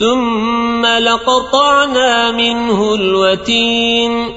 ثم لقطعنا منه الوتين